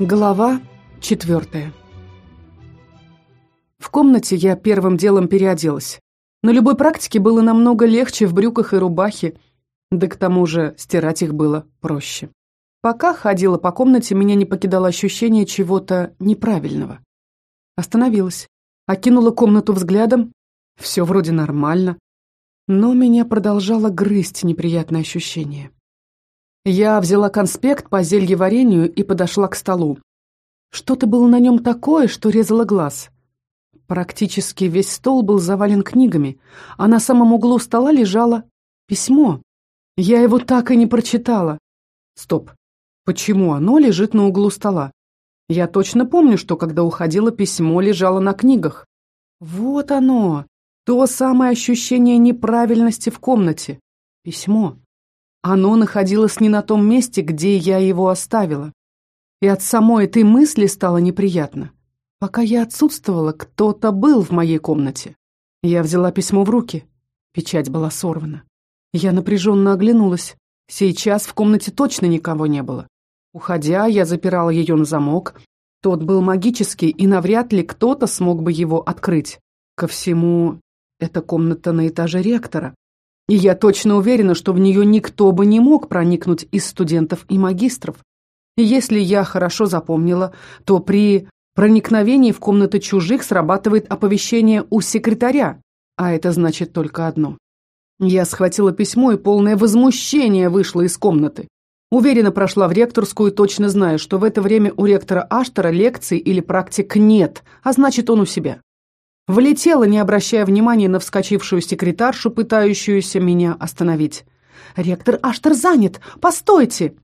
Глава четвертая В комнате я первым делом переоделась. На любой практике было намного легче в брюках и рубахе, да к тому же стирать их было проще. Пока ходила по комнате, меня не покидало ощущение чего-то неправильного. Остановилась, окинула комнату взглядом. Все вроде нормально, но меня продолжало грызть неприятное ощущение. Я взяла конспект по зельеварению и подошла к столу. Что-то было на нем такое, что резало глаз. Практически весь стол был завален книгами, а на самом углу стола лежало письмо. Я его так и не прочитала. Стоп. Почему оно лежит на углу стола? Я точно помню, что когда уходила, письмо лежало на книгах. Вот оно, то самое ощущение неправильности в комнате. Письмо. Оно находилось не на том месте, где я его оставила. И от самой этой мысли стало неприятно. Пока я отсутствовала, кто-то был в моей комнате. Я взяла письмо в руки. Печать была сорвана. Я напряженно оглянулась. Сейчас в комнате точно никого не было. Уходя, я запирала ее на замок. Тот был магический, и навряд ли кто-то смог бы его открыть. Ко всему, это комната на этаже ректора. И я точно уверена, что в нее никто бы не мог проникнуть из студентов и магистров. И если я хорошо запомнила, то при проникновении в комнаты чужих срабатывает оповещение у секретаря, а это значит только одно. Я схватила письмо и полное возмущение вышла из комнаты. Уверенно прошла в ректорскую, точно зная, что в это время у ректора Аштера лекций или практик нет, а значит он у себя. Влетела, не обращая внимания на вскочившую секретаршу, пытающуюся меня остановить. «Ректор Аштер занят! Постойте!»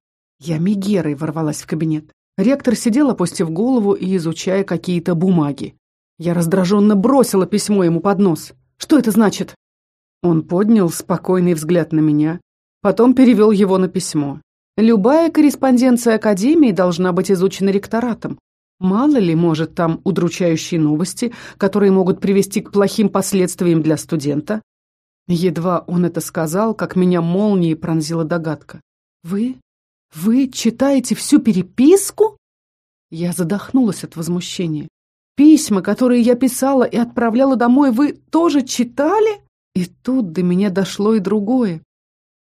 Я мигерой ворвалась в кабинет. Ректор сидел, опустив голову и изучая какие-то бумаги. Я раздраженно бросила письмо ему под нос. «Что это значит?» Он поднял спокойный взгляд на меня, потом перевел его на письмо. Любая корреспонденция Академии должна быть изучена ректоратом. Мало ли, может, там удручающие новости, которые могут привести к плохим последствиям для студента. Едва он это сказал, как меня молнией пронзила догадка. «Вы? Вы читаете всю переписку?» Я задохнулась от возмущения. «Письма, которые я писала и отправляла домой, вы тоже читали?» И тут до меня дошло и другое.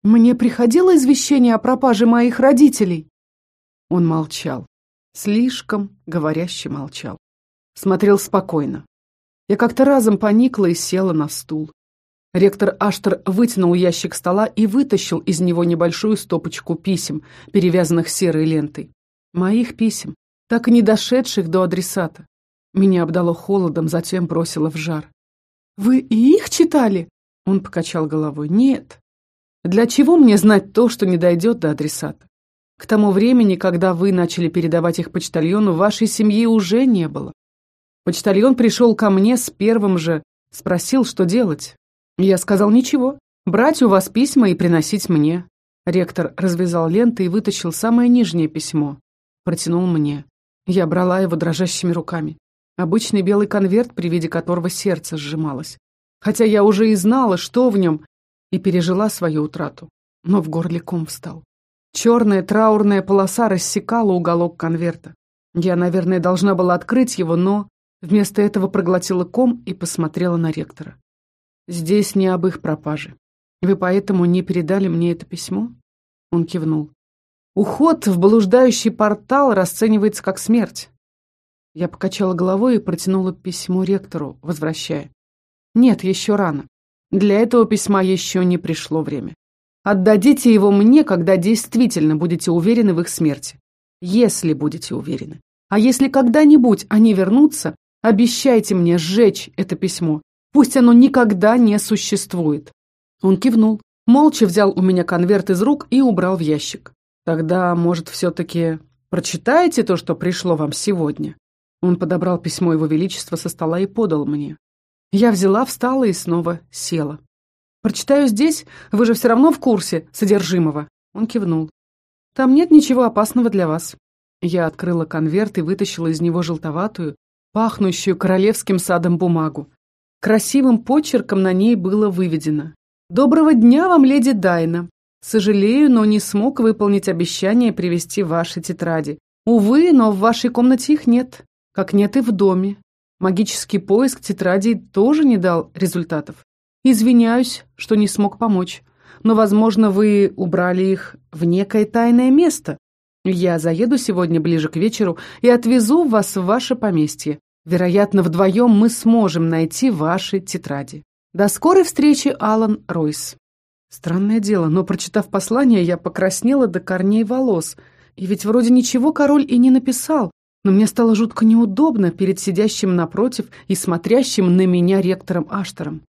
Мне приходило извещение о пропаже моих родителей. Он молчал. Слишком говоряще молчал. Смотрел спокойно. Я как-то разом поникла и села на стул. Ректор Аштер вытянул ящик стола и вытащил из него небольшую стопочку писем, перевязанных серой лентой. Моих писем, так и не дошедших до адресата. Меня обдало холодом, затем бросило в жар. «Вы и их читали?» Он покачал головой. «Нет. Для чего мне знать то, что не дойдет до адресата? К тому времени, когда вы начали передавать их почтальону, вашей семьи уже не было. Почтальон пришел ко мне с первым же, спросил, что делать. Я сказал ничего, брать у вас письма и приносить мне. Ректор развязал ленты и вытащил самое нижнее письмо. Протянул мне. Я брала его дрожащими руками. Обычный белый конверт, при виде которого сердце сжималось. Хотя я уже и знала, что в нем, и пережила свою утрату. Но в горле ком встал. Черная траурная полоса рассекала уголок конверта. Я, наверное, должна была открыть его, но вместо этого проглотила ком и посмотрела на ректора. «Здесь не об их пропаже. Вы поэтому не передали мне это письмо?» Он кивнул. «Уход в блуждающий портал расценивается как смерть». Я покачала головой и протянула письмо ректору, возвращая. «Нет, еще рано. Для этого письма еще не пришло время. Отдадите его мне, когда действительно будете уверены в их смерти. Если будете уверены. А если когда-нибудь они вернутся, обещайте мне сжечь это письмо. Пусть оно никогда не существует. Он кивнул, молча взял у меня конверт из рук и убрал в ящик. Тогда, может, все-таки прочитаете то, что пришло вам сегодня? Он подобрал письмо Его Величества со стола и подал мне. Я взяла, встала и снова села. Прочитаю здесь, вы же все равно в курсе содержимого. Он кивнул. Там нет ничего опасного для вас. Я открыла конверт и вытащила из него желтоватую, пахнущую королевским садом бумагу. Красивым почерком на ней было выведено. «Доброго дня вам, леди Дайна. Сожалею, но не смог выполнить обещание привести ваши тетради. Увы, но в вашей комнате их нет, как нет и в доме. Магический поиск тетрадей тоже не дал результатов. Извиняюсь, что не смог помочь, но, возможно, вы убрали их в некое тайное место. Я заеду сегодня ближе к вечеру и отвезу вас в ваше поместье. Вероятно, вдвоем мы сможем найти ваши тетради. До скорой встречи, Алан Ройс. Странное дело, но, прочитав послание, я покраснела до корней волос. И ведь вроде ничего король и не написал, но мне стало жутко неудобно перед сидящим напротив и смотрящим на меня ректором Аштером.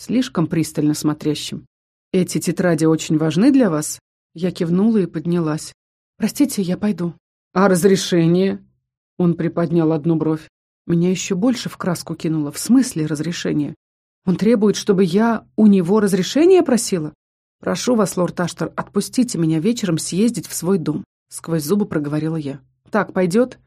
Слишком пристально смотрящим. «Эти тетради очень важны для вас?» Я кивнула и поднялась. «Простите, я пойду». «А разрешение?» Он приподнял одну бровь. Меня еще больше в краску кинуло. В смысле разрешения? Он требует, чтобы я у него разрешение просила? Прошу вас, лорд Аштер, отпустите меня вечером съездить в свой дом. Сквозь зубы проговорила я. Так пойдет?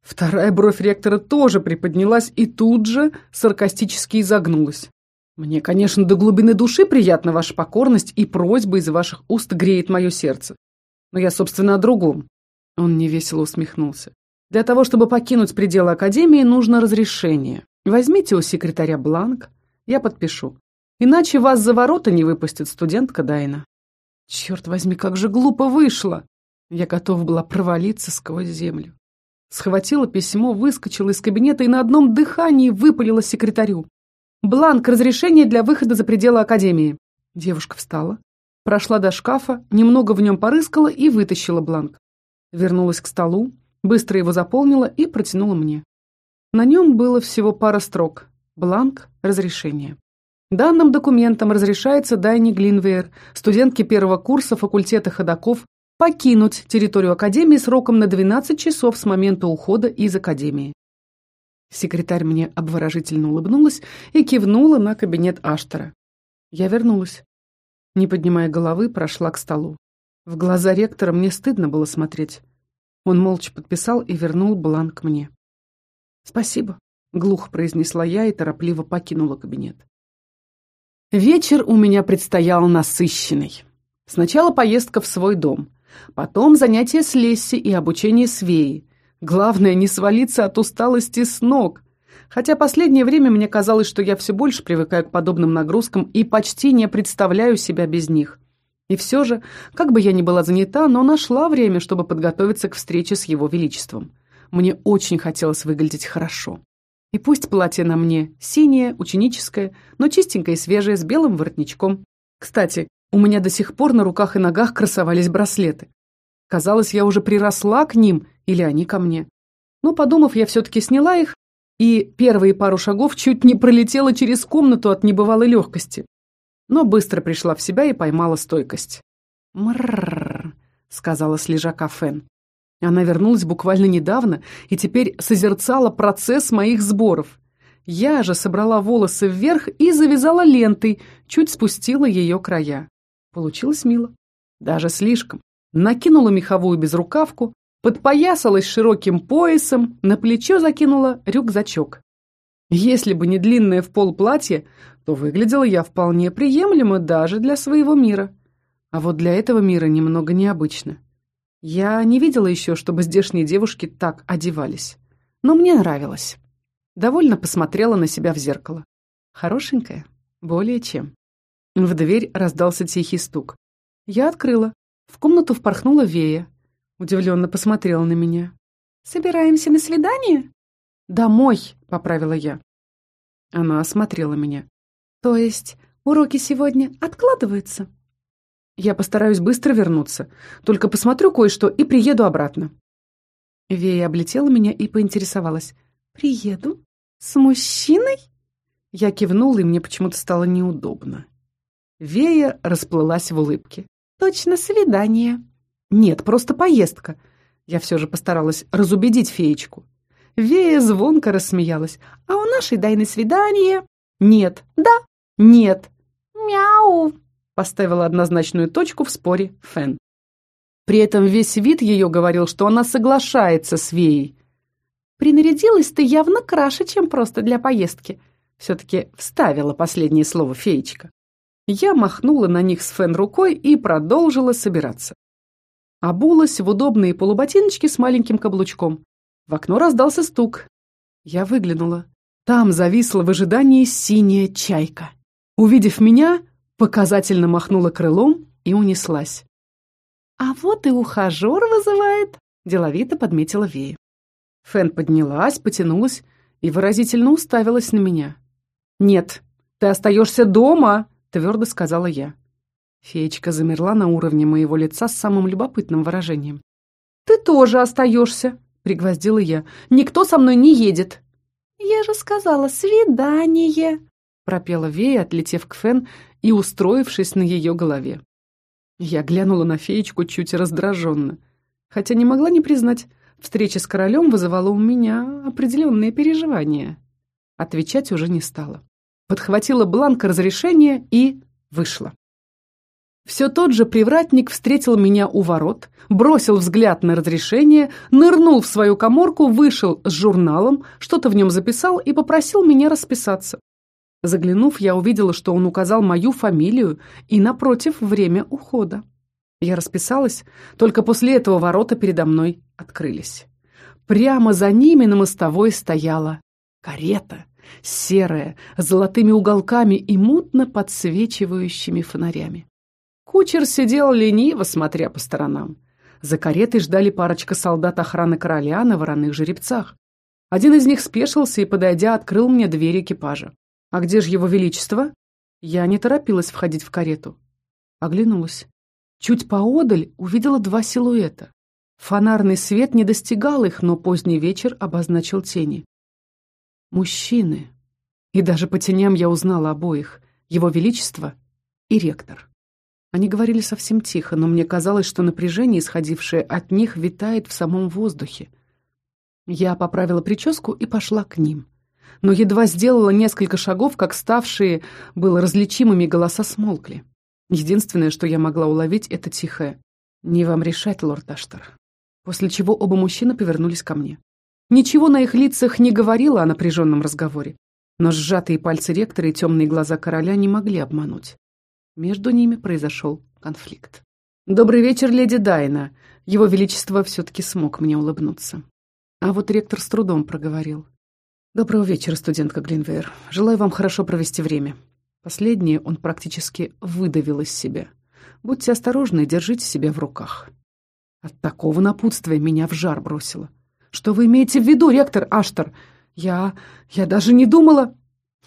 Вторая бровь ректора тоже приподнялась и тут же саркастически изогнулась. Мне, конечно, до глубины души приятна ваша покорность, и просьба из ваших уст греет мое сердце. Но я, собственно, о другом. Он невесело усмехнулся. Для того, чтобы покинуть пределы Академии, нужно разрешение. Возьмите у секретаря бланк, я подпишу. Иначе вас за ворота не выпустит студентка Дайна. Черт возьми, как же глупо вышло! Я готова была провалиться сквозь землю. Схватила письмо, выскочила из кабинета и на одном дыхании выпалила секретарю. «Бланк разрешения для выхода за пределы Академии». Девушка встала, прошла до шкафа, немного в нем порыскала и вытащила бланк. Вернулась к столу, быстро его заполнила и протянула мне. На нем было всего пара строк. Бланк разрешения. Данным документом разрешается Дайне Глинвейер, студентке первого курса факультета ходаков, покинуть территорию Академии сроком на 12 часов с момента ухода из Академии. Секретарь мне обворожительно улыбнулась и кивнула на кабинет Аштера. Я вернулась. Не поднимая головы, прошла к столу. В глаза ректора мне стыдно было смотреть. Он молча подписал и вернул бланк мне. «Спасибо», — глухо произнесла я и торопливо покинула кабинет. Вечер у меня предстоял насыщенный. Сначала поездка в свой дом, потом занятия с Лесси и обучение Свеи. Главное, не свалиться от усталости с ног. Хотя последнее время мне казалось, что я все больше привыкаю к подобным нагрузкам и почти не представляю себя без них. И все же, как бы я ни была занята, но нашла время, чтобы подготовиться к встрече с его величеством. Мне очень хотелось выглядеть хорошо. И пусть платье на мне синее, ученическое, но чистенькое и свежее, с белым воротничком. Кстати, у меня до сих пор на руках и ногах красовались браслеты. Казалось, я уже приросла к ним, или они ко мне. Но, подумав, я все-таки сняла их, и первые пару шагов чуть не пролетела через комнату от небывалой легкости но быстро пришла в себя и поймала стойкость. «Мрррр», — сказала с лежака Фен. Она вернулась буквально недавно и теперь созерцала процесс моих сборов. Я же собрала волосы вверх и завязала лентой, чуть спустила ее края. Получилось мило. Даже слишком. Накинула меховую безрукавку, подпоясалась широким поясом, на плечо закинула рюкзачок. Если бы не длинное в пол платье, то выглядела я вполне приемлемо даже для своего мира. А вот для этого мира немного необычно. Я не видела еще, чтобы здешние девушки так одевались. Но мне нравилось. Довольно посмотрела на себя в зеркало. Хорошенькая? Более чем. В дверь раздался тихий стук. Я открыла. В комнату впорхнула Вея. Удивленно посмотрела на меня. «Собираемся на свидание?» «Домой», — поправила я. Она осмотрела меня. «То есть уроки сегодня откладываются?» «Я постараюсь быстро вернуться. Только посмотрю кое-что и приеду обратно». Вея облетела меня и поинтересовалась. «Приеду? С мужчиной?» Я кивнула, и мне почему-то стало неудобно. Вея расплылась в улыбке. «Точно свидание». «Нет, просто поездка». Я все же постаралась разубедить феечку. Вея звонко рассмеялась. «А у нашей Дайны свидание?» «Нет». «Да». «Нет». «Мяу», — поставила однозначную точку в споре Фен. При этом весь вид ее говорил, что она соглашается с Веей. «Принарядилась ты явно краше, чем просто для поездки», — все-таки вставила последнее слово феечка. Я махнула на них с Фен рукой и продолжила собираться. Обулась в удобные полуботиночки с маленьким каблучком. В окно раздался стук. Я выглянула. Там зависла в ожидании синяя чайка. Увидев меня, показательно махнула крылом и унеслась. «А вот и ухажер вызывает», — деловито подметила Вея. Фэн поднялась, потянулась и выразительно уставилась на меня. «Нет, ты остаешься дома!» — твердо сказала я. Феечка замерла на уровне моего лица с самым любопытным выражением. «Ты тоже остаешься!» — пригвоздила я. «Никто со мной не едет!» «Я же сказала, свидание!» — пропела Вея, отлетев к Фен и устроившись на ее голове. Я глянула на феечку чуть раздраженно, хотя не могла не признать, встреча с королем вызывала у меня определенные переживания. Отвечать уже не стала. Подхватила бланк разрешения и вышла. Все тот же привратник встретил меня у ворот, бросил взгляд на разрешение, нырнул в свою коморку, вышел с журналом, что-то в нем записал и попросил меня расписаться. Заглянув, я увидела, что он указал мою фамилию и, напротив, время ухода. Я расписалась, только после этого ворота передо мной открылись. Прямо за ними на мостовой стояла карета, серая, с золотыми уголками и мутно подсвечивающими фонарями. Кучер сидел лениво, смотря по сторонам. За каретой ждали парочка солдат охраны короля на вороных жеребцах. Один из них спешился и, подойдя, открыл мне дверь экипажа. «А где же его величество?» Я не торопилась входить в карету. Оглянулась. Чуть поодаль увидела два силуэта. Фонарный свет не достигал их, но поздний вечер обозначил тени. Мужчины. И даже по теням я узнала обоих. Его Величество и ректор. Они говорили совсем тихо, но мне казалось, что напряжение, исходившее от них, витает в самом воздухе. Я поправила прическу и пошла к ним. Но едва сделала несколько шагов, как ставшие было различимыми голоса смолкли. Единственное, что я могла уловить, это тихое «Не вам решать, лорд Аштер». После чего оба мужчины повернулись ко мне. Ничего на их лицах не говорило о напряженном разговоре, но сжатые пальцы ректора и темные глаза короля не могли обмануть. Между ними произошел конфликт. «Добрый вечер, леди Дайна!» Его Величество все-таки смог мне улыбнуться. А вот ректор с трудом проговорил. «Доброго вечера, студентка Гринвейр. Желаю вам хорошо провести время». Последнее он практически выдавил из себя. «Будьте осторожны и держите себя в руках». От такого напутствия меня в жар бросило. «Что вы имеете в виду, ректор Аштер? Я... я даже не думала...»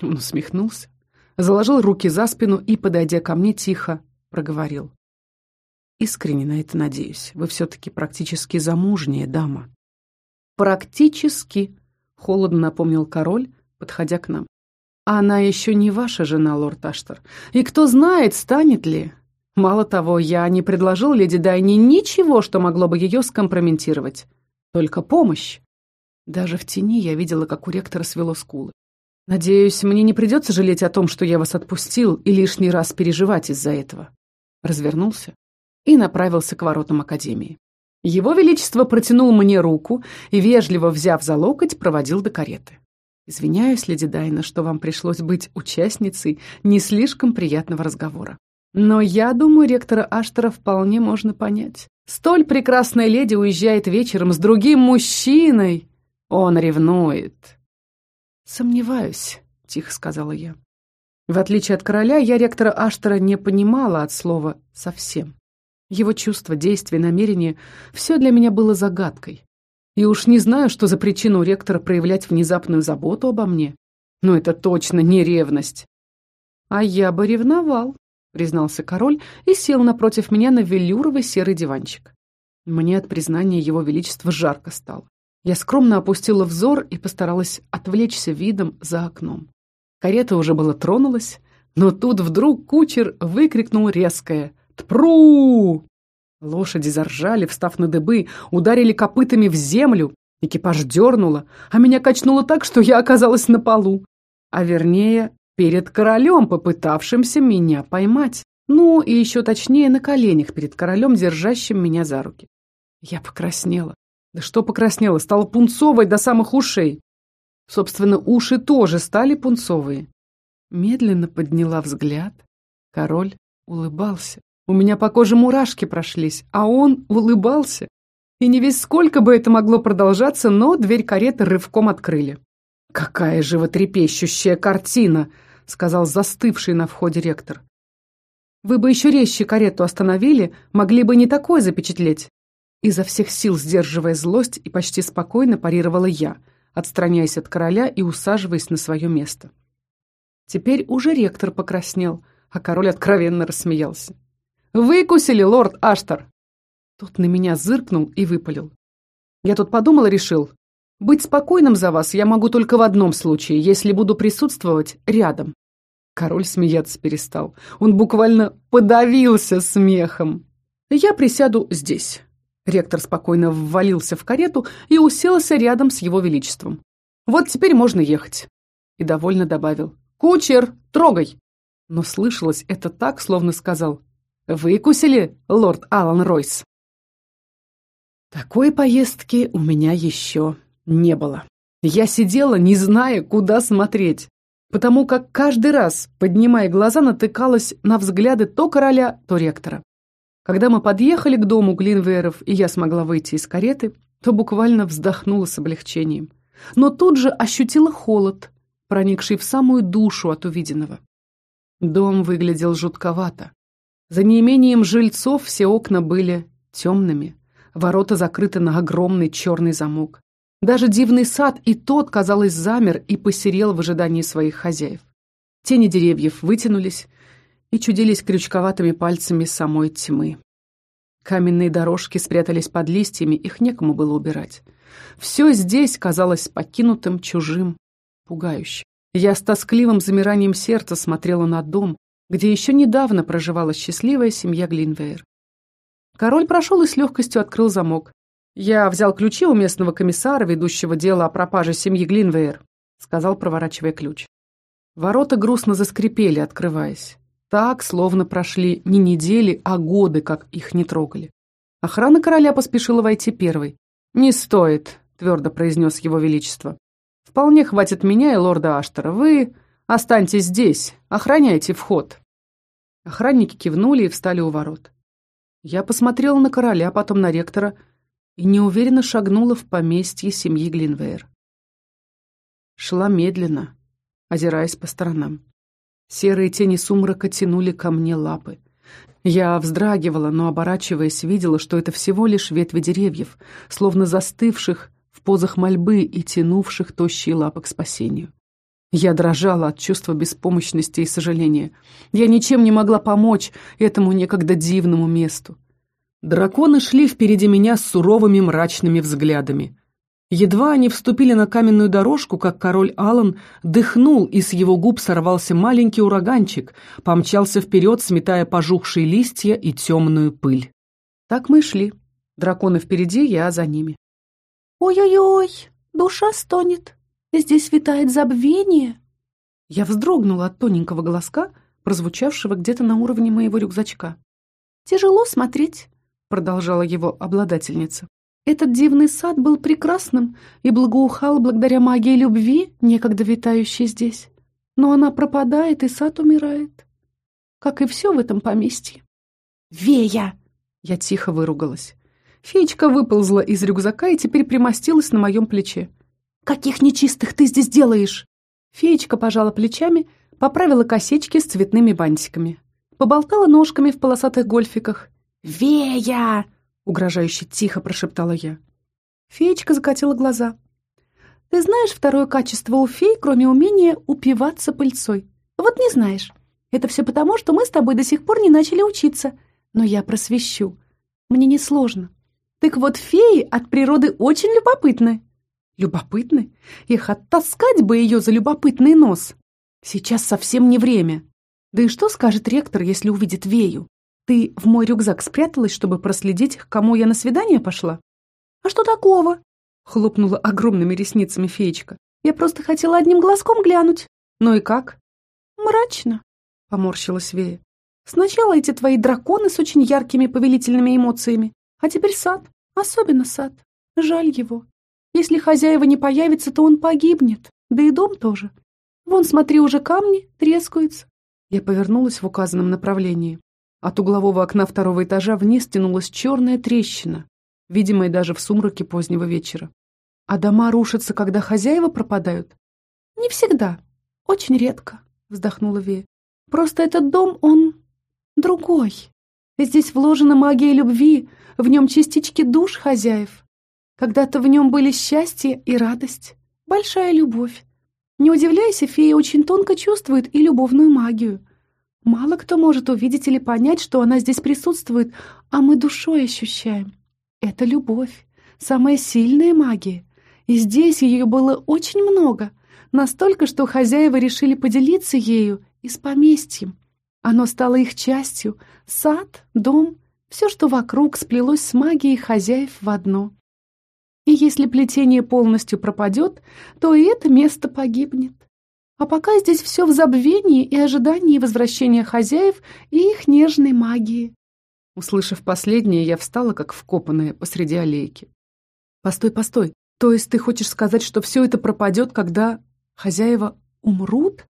Он усмехнулся, заложил руки за спину и, подойдя ко мне, тихо проговорил. «Искренне на это надеюсь. Вы все-таки практически замужняя дама». «Практически», — холодно напомнил король, подходя к нам. «Она еще не ваша жена, лорд Аштер. И кто знает, станет ли. Мало того, я не предложил леди Дайне ничего, что могло бы ее скомпрометировать. Только помощь». Даже в тени я видела, как у ректора свело скулы. Надеюсь, мне не придется жалеть о том, что я вас отпустил, и лишний раз переживать из-за этого. Развернулся и направился к воротам Академии. Его Величество протянул мне руку и, вежливо взяв за локоть, проводил до кареты. Извиняюсь, леди Дайна, что вам пришлось быть участницей не слишком приятного разговора. Но я думаю, ректора Аштера вполне можно понять. Столь прекрасная леди уезжает вечером с другим мужчиной. Он ревнует. «Сомневаюсь», — тихо сказала я. В отличие от короля, я ректора Аштера не понимала от слова «совсем». Его чувства, действия, намерения — все для меня было загадкой. И уж не знаю, что за причину ректора проявлять внезапную заботу обо мне. Но это точно не ревность. «А я бы ревновал», — признался король и сел напротив меня на велюровый серый диванчик. Мне от признания его величества жарко стало. Я скромно опустила взор и постаралась отвлечься видом за окном. Карета уже было тронулась, но тут вдруг кучер выкрикнул резкое «Тпру!». Лошади заржали, встав на дыбы, ударили копытами в землю, экипаж дернуло, а меня качнуло так, что я оказалась на полу. А вернее, перед королем, попытавшимся меня поймать. Ну, и еще точнее, на коленях перед королем, держащим меня за руки. Я покраснела. Да что покраснела, стала пунцовой до самых ушей. Собственно, уши тоже стали пунцовые. Медленно подняла взгляд. Король улыбался. У меня по коже мурашки прошлись, а он улыбался. И не весь сколько бы это могло продолжаться, но дверь кареты рывком открыли. «Какая животрепещущая картина!» — сказал застывший на входе ректор. «Вы бы еще резче карету остановили, могли бы не такое запечатлеть». Изо всех сил сдерживая злость и почти спокойно парировала я, отстраняясь от короля и усаживаясь на свое место. Теперь уже ректор покраснел, а король откровенно рассмеялся. «Выкусили, лорд Аштар!» Тот на меня зыркнул и выпалил. Я тут подумал и решил. Быть спокойным за вас я могу только в одном случае, если буду присутствовать рядом. Король смеяться перестал. Он буквально подавился смехом. Я присяду здесь. Ректор спокойно ввалился в карету и уселся рядом с его величеством. Вот теперь можно ехать. И довольно добавил. «Кучер, трогай!» Но слышалось это так, словно сказал Выкусили, лорд Алан Ройс? Такой поездки у меня еще не было. Я сидела, не зная, куда смотреть, потому как каждый раз, поднимая глаза, натыкалась на взгляды то короля, то ректора. Когда мы подъехали к дому Глинвейеров, и я смогла выйти из кареты, то буквально вздохнула с облегчением. Но тут же ощутила холод, проникший в самую душу от увиденного. Дом выглядел жутковато. За неимением жильцов все окна были темными, ворота закрыты на огромный черный замок. Даже дивный сад и тот, казалось, замер и посерел в ожидании своих хозяев. Тени деревьев вытянулись и чудились крючковатыми пальцами самой тьмы. Каменные дорожки спрятались под листьями, их некому было убирать. Все здесь казалось покинутым, чужим, пугающим. Я с тоскливым замиранием сердца смотрела на дом, где еще недавно проживала счастливая семья Глинвейр. Король прошел и с легкостью открыл замок. «Я взял ключи у местного комиссара, ведущего дело о пропаже семьи Глинвейр», сказал, проворачивая ключ. Ворота грустно заскрипели, открываясь. Так, словно прошли не недели, а годы, как их не трогали. Охрана короля поспешила войти первой. «Не стоит», — твердо произнес его величество. «Вполне хватит меня и лорда Аштера. Вы Останьтесь здесь, охраняйте вход». Охранники кивнули и встали у ворот. Я посмотрела на короля, потом на ректора и неуверенно шагнула в поместье семьи Глинвейр. Шла медленно, озираясь по сторонам. Серые тени сумрака тянули ко мне лапы. Я вздрагивала, но, оборачиваясь, видела, что это всего лишь ветви деревьев, словно застывших в позах мольбы и тянувших тощие лапы к спасению. Я дрожала от чувства беспомощности и сожаления. Я ничем не могла помочь этому некогда дивному месту. Драконы шли впереди меня с суровыми мрачными взглядами. Едва они вступили на каменную дорожку, как король Алан дыхнул, и с его губ сорвался маленький ураганчик, помчался вперед, сметая пожухшие листья и темную пыль. Так мы шли. Драконы впереди, я за ними. «Ой-ой-ой, душа стонет», Здесь витает забвение. Я вздрогнула от тоненького голоска, прозвучавшего где-то на уровне моего рюкзачка. «Тяжело смотреть», — продолжала его обладательница. «Этот дивный сад был прекрасным и благоухал благодаря магии любви, некогда витающей здесь. Но она пропадает, и сад умирает. Как и все в этом поместье». «Вея!» — я тихо выругалась. Феечка выползла из рюкзака и теперь примостилась на моем плече. «Каких нечистых ты здесь делаешь?» Феечка пожала плечами, поправила косички с цветными бантиками. Поболтала ножками в полосатых гольфиках. «Вея!» — угрожающе тихо прошептала я. Феечка закатила глаза. «Ты знаешь второе качество у фей, кроме умения упиваться пыльцой? Вот не знаешь. Это все потому, что мы с тобой до сих пор не начали учиться. Но я просвещу. Мне несложно. Так вот, феи от природы очень любопытны. Любопытны? Их оттаскать бы ее за любопытный нос. Сейчас совсем не время. Да и что скажет ректор, если увидит Вею? Ты в мой рюкзак спряталась, чтобы проследить, к кому я на свидание пошла? А что такого? Хлопнула огромными ресницами феечка. Я просто хотела одним глазком глянуть. Ну и как? Мрачно, поморщилась Вея. Сначала эти твои драконы с очень яркими повелительными эмоциями, а теперь сад, особенно сад. Жаль его. Если хозяева не появятся, то он погибнет. Да и дом тоже. Вон, смотри, уже камни трескаются. Я повернулась в указанном направлении. От углового окна второго этажа вниз тянулась черная трещина, видимая даже в сумраке позднего вечера. А дома рушатся, когда хозяева пропадают? Не всегда. Очень редко, вздохнула Вея. Просто этот дом, он другой. Здесь вложена магия любви, в нем частички душ хозяев. Когда-то в нем были счастье и радость, большая любовь. Не удивляйся, фея очень тонко чувствует и любовную магию. Мало кто может увидеть или понять, что она здесь присутствует, а мы душой ощущаем. Это любовь, самая сильная магия. И здесь ее было очень много, настолько, что хозяева решили поделиться ею и с поместьем. Оно стало их частью, сад, дом, все, что вокруг, сплелось с магией хозяев в одно. И если плетение полностью пропадет, то и это место погибнет. А пока здесь все в забвении и ожидании возвращения хозяев и их нежной магии. Услышав последнее, я встала, как вкопанная, посреди аллейки. «Постой, постой, то есть ты хочешь сказать, что все это пропадет, когда хозяева умрут?»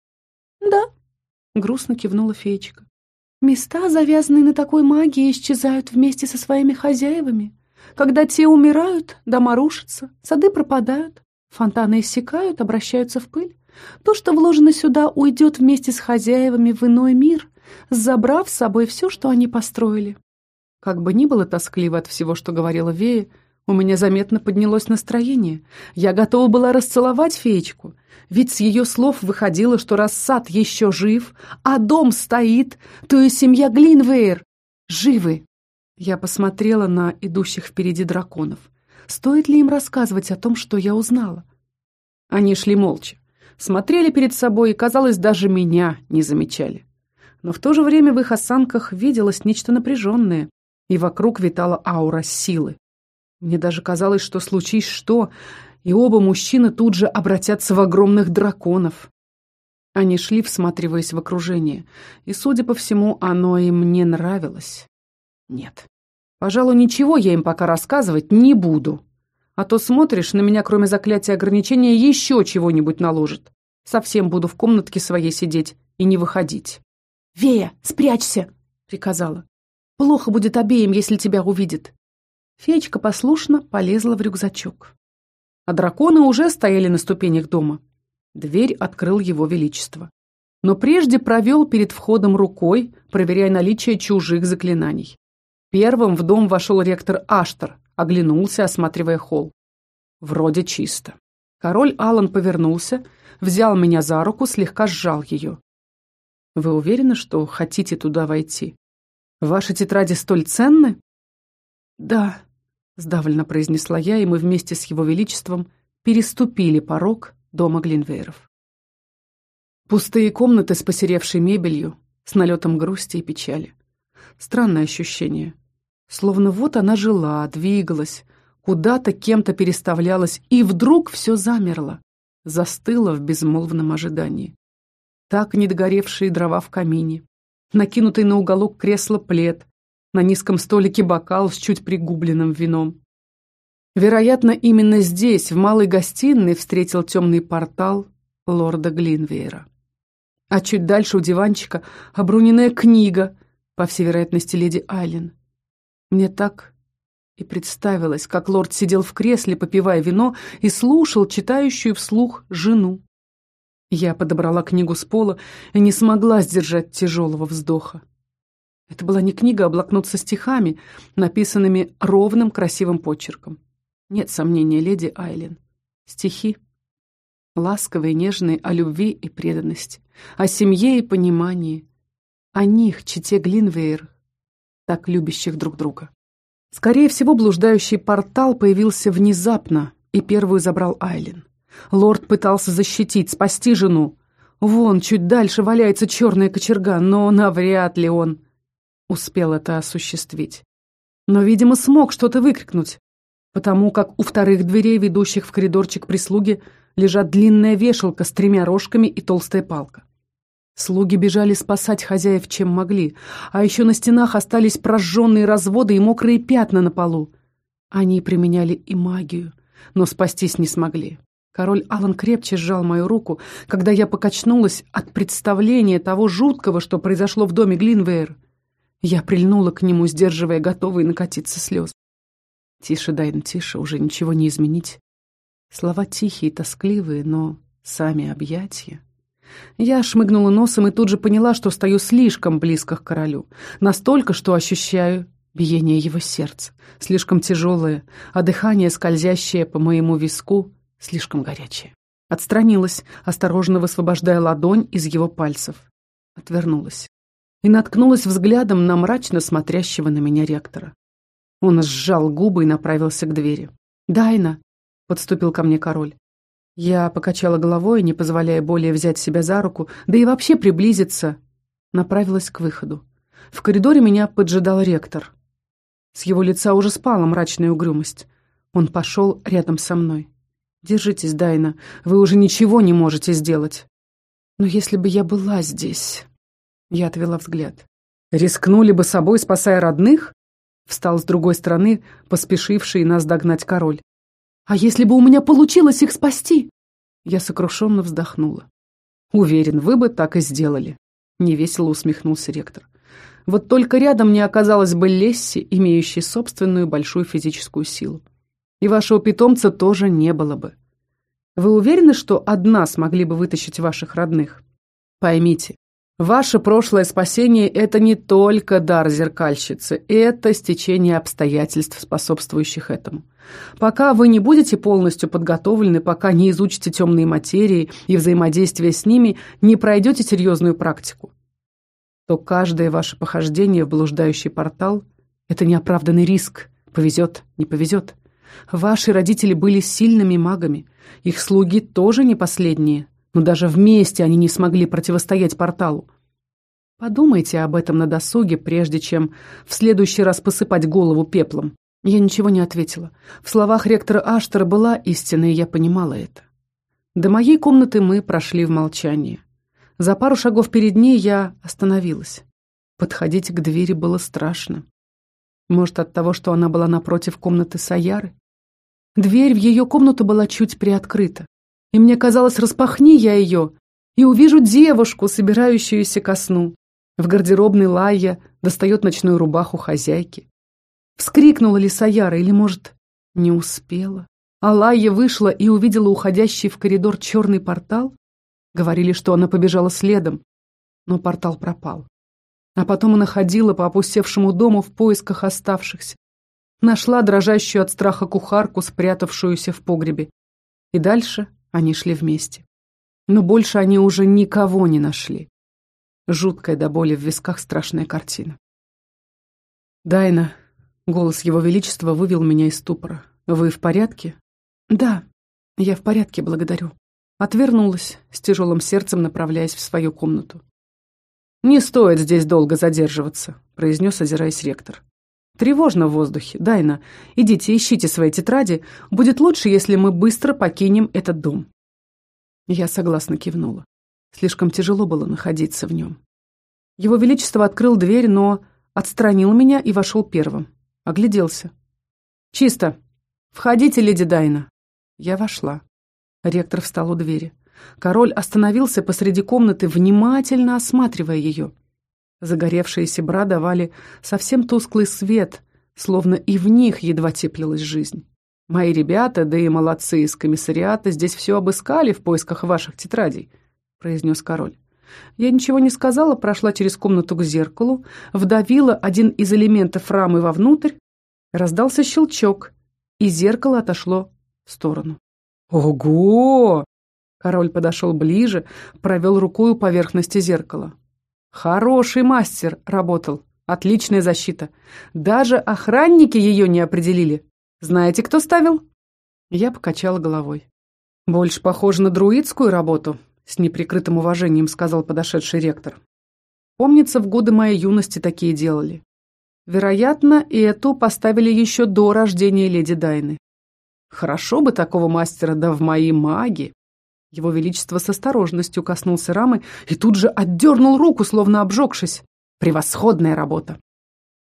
«Да», — грустно кивнула феечка. «Места, завязанные на такой магии, исчезают вместе со своими хозяевами. Когда те умирают, дома рушатся, сады пропадают, фонтаны иссякают, обращаются в пыль. То, что вложено сюда, уйдет вместе с хозяевами в иной мир, забрав с собой все, что они построили. Как бы ни было тоскливо от всего, что говорила Вея, у меня заметно поднялось настроение. Я готова была расцеловать феечку, ведь с ее слов выходило, что раз сад еще жив, а дом стоит, то и семья Глинвейр живы. Я посмотрела на идущих впереди драконов. Стоит ли им рассказывать о том, что я узнала? Они шли молча, смотрели перед собой и, казалось, даже меня не замечали. Но в то же время в их осанках виделось нечто напряженное, и вокруг витала аура силы. Мне даже казалось, что случись что, и оба мужчины тут же обратятся в огромных драконов. Они шли, всматриваясь в окружение, и, судя по всему, оно им не нравилось. Нет, Пожалуй, ничего я им пока рассказывать не буду. А то смотришь, на меня, кроме заклятия ограничения, еще чего-нибудь наложит. Совсем буду в комнатке своей сидеть и не выходить. «Вея, спрячься!» — приказала. «Плохо будет обеим, если тебя увидят». Феечка послушно полезла в рюкзачок. А драконы уже стояли на ступенях дома. Дверь открыл его величество. Но прежде провел перед входом рукой, проверяя наличие чужих заклинаний. Первым в дом вошел ректор Аштер, оглянулся, осматривая холл. Вроде чисто. Король Алан повернулся, взял меня за руку, слегка сжал ее. «Вы уверены, что хотите туда войти? Ваши тетради столь ценны?» «Да», — сдавленно произнесла я, и мы вместе с его величеством переступили порог дома Глинвейров. Пустые комнаты с посеревшей мебелью, с налетом грусти и печали. Странное ощущение. Словно вот она жила, двигалась, куда-то кем-то переставлялась, и вдруг все замерло, застыло в безмолвном ожидании. Так недогоревшие дрова в камине, накинутый на уголок кресла плед, на низком столике бокал с чуть пригубленным вином. Вероятно, именно здесь, в малой гостиной, встретил темный портал лорда Глинвейра. А чуть дальше у диванчика обруненная книга, по всей вероятности, леди Айлен. Мне так и представилось, как лорд сидел в кресле, попивая вино, и слушал читающую вслух жену. Я подобрала книгу с пола и не смогла сдержать тяжелого вздоха. Это была не книга, а блокнот со стихами, написанными ровным красивым почерком. Нет сомнения, леди Айлен. Стихи. Ласковые, нежные, о любви и преданности, о семье и понимании. О них, чите Глинвейр, так любящих друг друга. Скорее всего, блуждающий портал появился внезапно, и первую забрал Айлин. Лорд пытался защитить, спасти жену. Вон, чуть дальше валяется черная кочерга, но навряд ли он успел это осуществить. Но, видимо, смог что-то выкрикнуть, потому как у вторых дверей, ведущих в коридорчик прислуги, лежат длинная вешалка с тремя рожками и толстая палка. Слуги бежали спасать хозяев, чем могли, а еще на стенах остались прожженные разводы и мокрые пятна на полу. Они применяли и магию, но спастись не смогли. Король Алан крепче сжал мою руку, когда я покачнулась от представления того жуткого, что произошло в доме Глинвейр. Я прильнула к нему, сдерживая готовые накатиться слезы. Тише, Дайн, тише, уже ничего не изменить. Слова тихие, тоскливые, но сами объятия. Я шмыгнула носом и тут же поняла, что стою слишком близко к королю. Настолько, что ощущаю биение его сердца. Слишком тяжелое, а дыхание, скользящее по моему виску, слишком горячее. Отстранилась, осторожно высвобождая ладонь из его пальцев. Отвернулась. И наткнулась взглядом на мрачно смотрящего на меня ректора. Он сжал губы и направился к двери. «Дайна!» — подступил ко мне король. Я покачала головой, не позволяя более взять себя за руку, да и вообще приблизиться. Направилась к выходу. В коридоре меня поджидал ректор. С его лица уже спала мрачная угрюмость. Он пошел рядом со мной. «Держитесь, Дайна, вы уже ничего не можете сделать». «Но если бы я была здесь...» Я отвела взгляд. «Рискнули бы собой, спасая родных?» Встал с другой стороны, поспешивший нас догнать король. «А если бы у меня получилось их спасти?» Я сокрушенно вздохнула. «Уверен, вы бы так и сделали», — невесело усмехнулся ректор. «Вот только рядом не оказалось бы Лесси, имеющей собственную большую физическую силу и вашего питомца тоже не было бы. Вы уверены, что одна смогли бы вытащить ваших родных? Поймите, ваше прошлое спасение – это не только дар зеркальщицы, это стечение обстоятельств, способствующих этому. Пока вы не будете полностью подготовлены, пока не изучите темные материи и взаимодействие с ними, не пройдете серьезную практику, то каждое ваше похождение в блуждающий портал – это неоправданный риск, повезет, не повезет. Ваши родители были сильными магами. Их слуги тоже не последние. Но даже вместе они не смогли противостоять порталу. Подумайте об этом на досуге, прежде чем в следующий раз посыпать голову пеплом. Я ничего не ответила. В словах ректора Аштера была истина, и я понимала это. До моей комнаты мы прошли в молчании. За пару шагов перед ней я остановилась. Подходить к двери было страшно. Может, от того, что она была напротив комнаты Саяры? Дверь в ее комнату была чуть приоткрыта, и мне казалось, распахни я ее, и увижу девушку, собирающуюся ко сну. В гардеробной Лайя достает ночную рубаху хозяйки. Вскрикнула ли Саяра, или, может, не успела? А Лайя вышла и увидела уходящий в коридор черный портал? Говорили, что она побежала следом, но портал пропал. А потом она ходила по опустевшему дому в поисках оставшихся. Нашла дрожащую от страха кухарку, спрятавшуюся в погребе. И дальше они шли вместе. Но больше они уже никого не нашли. Жуткая до боли в висках страшная картина. «Дайна», — голос его величества вывел меня из ступора. «Вы в порядке?» «Да, я в порядке, благодарю». Отвернулась, с тяжелым сердцем направляясь в свою комнату. «Не стоит здесь долго задерживаться», — произнес, озираясь ректор. Тревожно в воздухе. Дайна, идите, ищите свои тетради. Будет лучше, если мы быстро покинем этот дом. Я согласно кивнула. Слишком тяжело было находиться в нем. Его Величество открыл дверь, но отстранил меня и вошел первым. Огляделся. «Чисто. Входите, леди Дайна». Я вошла. Ректор встал у двери. Король остановился посреди комнаты, внимательно осматривая ее. Загоревшиеся бра давали совсем тусклый свет, словно и в них едва теплилась жизнь. Мои ребята, да и молодцы из комиссариата, здесь все обыскали в поисках ваших тетрадей, произнес король. Я ничего не сказала, прошла через комнату к зеркалу, вдавила один из элементов рамы вовнутрь, раздался щелчок, и зеркало отошло в сторону. «Ого!» Король подошел ближе, провел рукой у поверхности зеркала. Хороший мастер работал. Отличная защита. Даже охранники ее не определили. Знаете, кто ставил? Я покачала головой. Больше похоже на друидскую работу, с неприкрытым уважением сказал подошедший ректор. Помнится, в годы моей юности такие делали. Вероятно, и эту поставили еще до рождения леди Дайны. Хорошо бы такого мастера, да в мои маги. Его Величество с осторожностью коснулся рамы и тут же отдернул руку, словно обжегшись. Превосходная работа.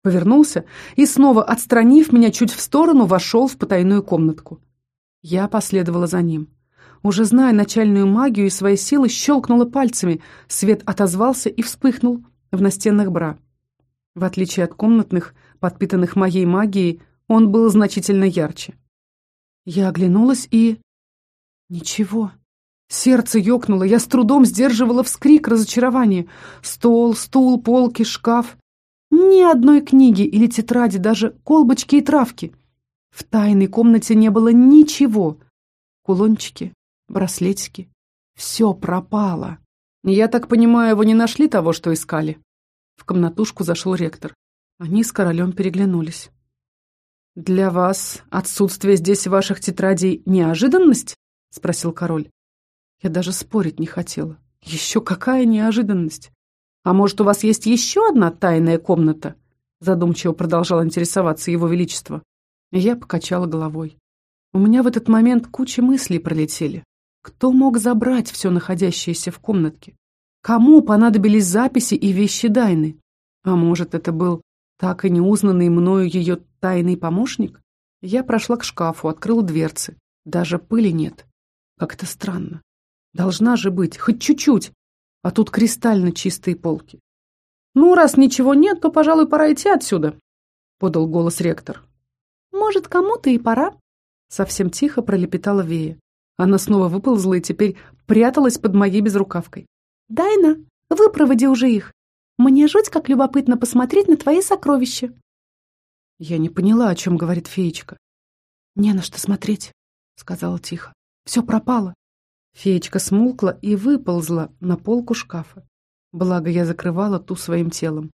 Повернулся и, снова отстранив меня чуть в сторону, вошел в потайную комнатку. Я последовала за ним. Уже зная начальную магию и свои силы, щелкнула пальцами. Свет отозвался и вспыхнул в настенных бра. В отличие от комнатных, подпитанных моей магией, он был значительно ярче. Я оглянулась и... Ничего. Сердце ёкнуло, я с трудом сдерживала вскрик разочарования. Стол, стул, полки, шкаф. Ни одной книги или тетради, даже колбочки и травки. В тайной комнате не было ничего. Кулончики, браслетики. Все пропало. Я так понимаю, вы не нашли того, что искали? В комнатушку зашел ректор. Они с королем переглянулись. «Для вас отсутствие здесь ваших тетрадей неожиданность?» — спросил король. Я даже спорить не хотела. Еще какая неожиданность! А может, у вас есть еще одна тайная комната? Задумчиво продолжал интересоваться его величество. Я покачала головой. У меня в этот момент куча мыслей пролетели. Кто мог забрать все находящееся в комнатке? Кому понадобились записи и вещи Дайны? А может, это был так и не узнанный мною ее тайный помощник? Я прошла к шкафу, открыла дверцы. Даже пыли нет. Как это странно. Должна же быть, хоть чуть-чуть. А тут кристально чистые полки. «Ну, раз ничего нет, то, пожалуй, пора идти отсюда», — подал голос ректор. «Может, кому-то и пора», — совсем тихо пролепетала Вея. Она снова выползла и теперь пряталась под моей безрукавкой. «Дайна, выпроводи уже их. Мне жуть как любопытно посмотреть на твои сокровища». Я не поняла, о чем говорит феечка. «Не на что смотреть», — сказала тихо. «Все пропало». Феечка смолкла и выползла на полку шкафа. Благо, я закрывала ту своим телом.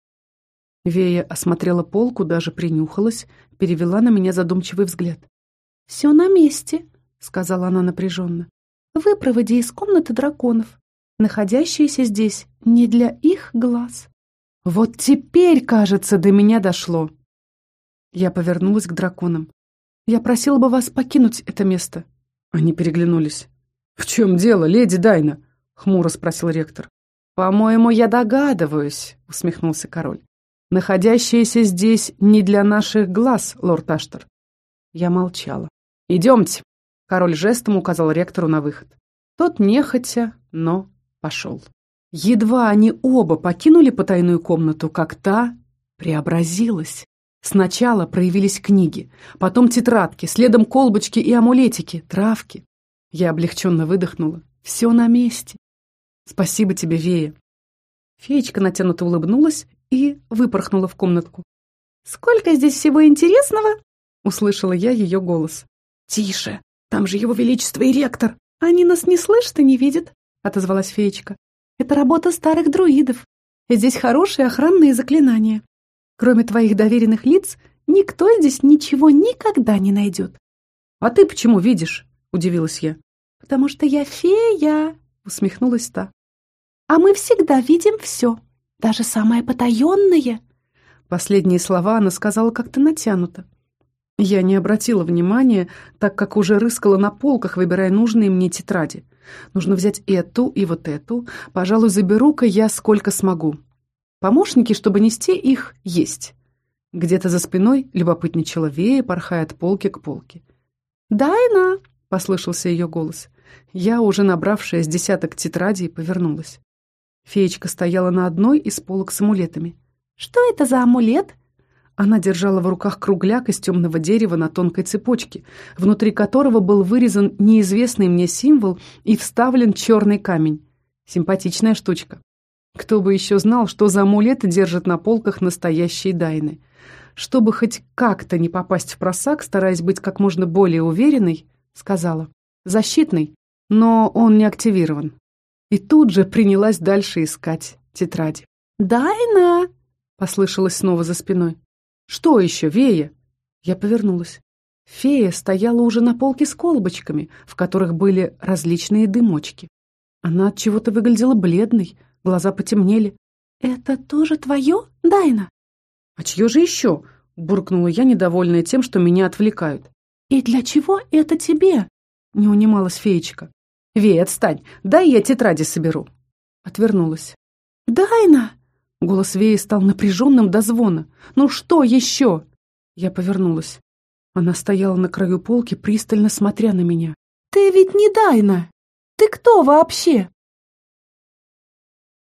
Вея осмотрела полку, даже принюхалась, перевела на меня задумчивый взгляд. «Все на месте», — сказала она напряженно. «Выпроводи из комнаты драконов, находящиеся здесь не для их глаз». Вот теперь, кажется, до меня дошло. Я повернулась к драконам. «Я просила бы вас покинуть это место». Они переглянулись. «В чем дело, леди Дайна?» — хмуро спросил ректор. «По-моему, я догадываюсь», — усмехнулся король. «Находящиеся здесь не для наших глаз, лорд Аштер». Я молчала. «Идемте», — король жестом указал ректору на выход. Тот нехотя, но пошел. Едва они оба покинули потайную комнату, как та преобразилась. Сначала проявились книги, потом тетрадки, следом колбочки и амулетики, травки. Я облегченно выдохнула. Все на месте. Спасибо тебе, Вея. Феечка натянуто улыбнулась и выпорхнула в комнатку. «Сколько здесь всего интересного!» — услышала я ее голос. «Тише! Там же его величество и ректор! Они нас не слышат и не видят!» — отозвалась феечка. «Это работа старых друидов. Здесь хорошие охранные заклинания. Кроме твоих доверенных лиц, никто здесь ничего никогда не найдет». «А ты почему видишь?» — удивилась я. «Потому что я фея», — усмехнулась та. «А мы всегда видим все, даже самое потаенное». Последние слова она сказала как-то натянуто. Я не обратила внимания, так как уже рыскала на полках, выбирая нужные мне тетради. Нужно взять эту и вот эту. Пожалуй, заберу-ка я сколько смогу. Помощники, чтобы нести их, есть. Где-то за спиной любопытничала Вея, порхая от полки к полке. «Дайна!» Послышался ее голос. Я, уже набравшая с десяток тетрадей, повернулась. Феечка стояла на одной из полок с амулетами. «Что это за амулет?» Она держала в руках кругляк из темного дерева на тонкой цепочке, внутри которого был вырезан неизвестный мне символ и вставлен черный камень. Симпатичная штучка. Кто бы еще знал, что за амулеты держат на полках настоящие дайны. Чтобы хоть как-то не попасть в просак, стараясь быть как можно более уверенной, сказала. «Защитный, но он не активирован». И тут же принялась дальше искать тетради. «Дайна!» — послышалось снова за спиной. «Что еще, Вея?» Я повернулась. Фея стояла уже на полке с колбочками, в которых были различные дымочки. Она от чего-то выглядела бледной, глаза потемнели. «Это тоже твое, Дайна?» «А чье же еще?» — буркнула я, недовольная тем, что меня отвлекают. «И для чего это тебе?» — не унималась феечка. «Вей, отстань! Дай я тетради соберу!» Отвернулась. «Дайна!» Голос Веи стал напряженным до звона. «Ну что еще?» Я повернулась. Она стояла на краю полки, пристально смотря на меня. «Ты ведь не Дайна! Ты кто вообще?»